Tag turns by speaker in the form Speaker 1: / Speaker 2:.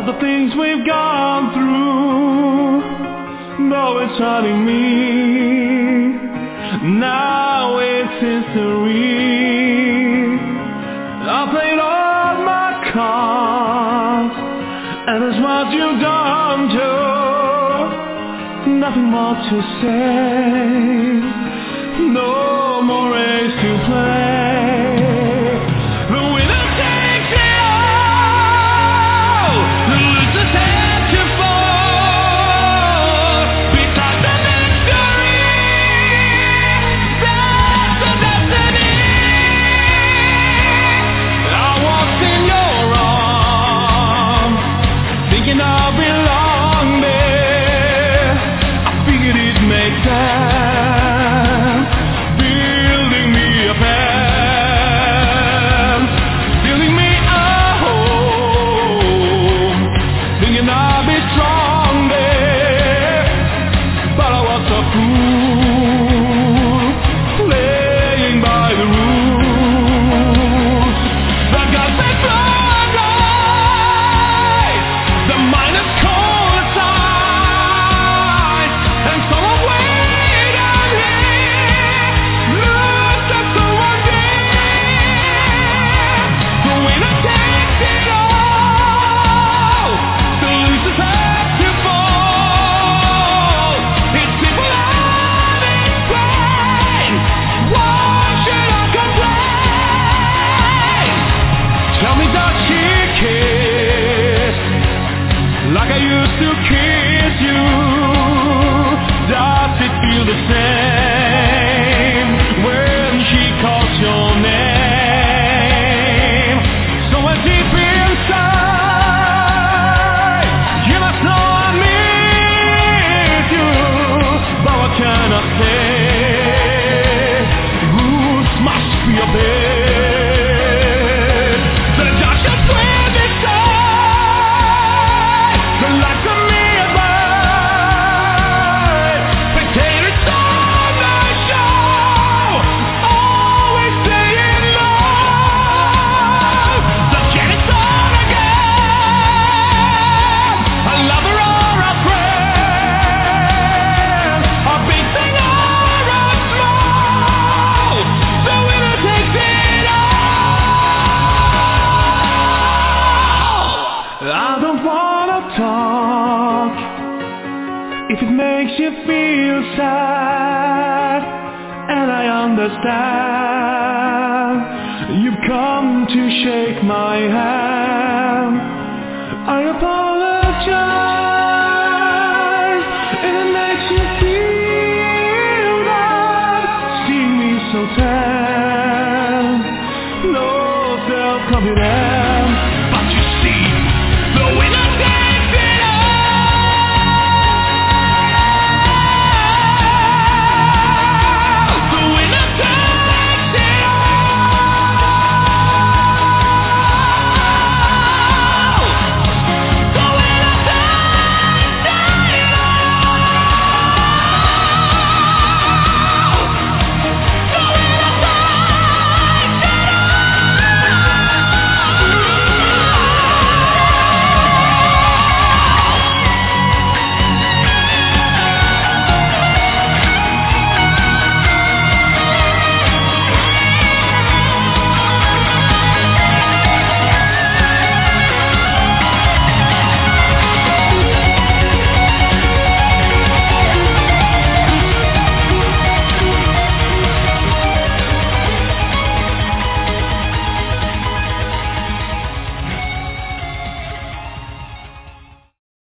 Speaker 1: All the things we've gone through. Though it's hurting me. Now it's history. I played all my cards And it's what you've done to Nothing more to say. No more race to play. wanna talk if it makes you feel sad and I understand. You've come to shake my hand.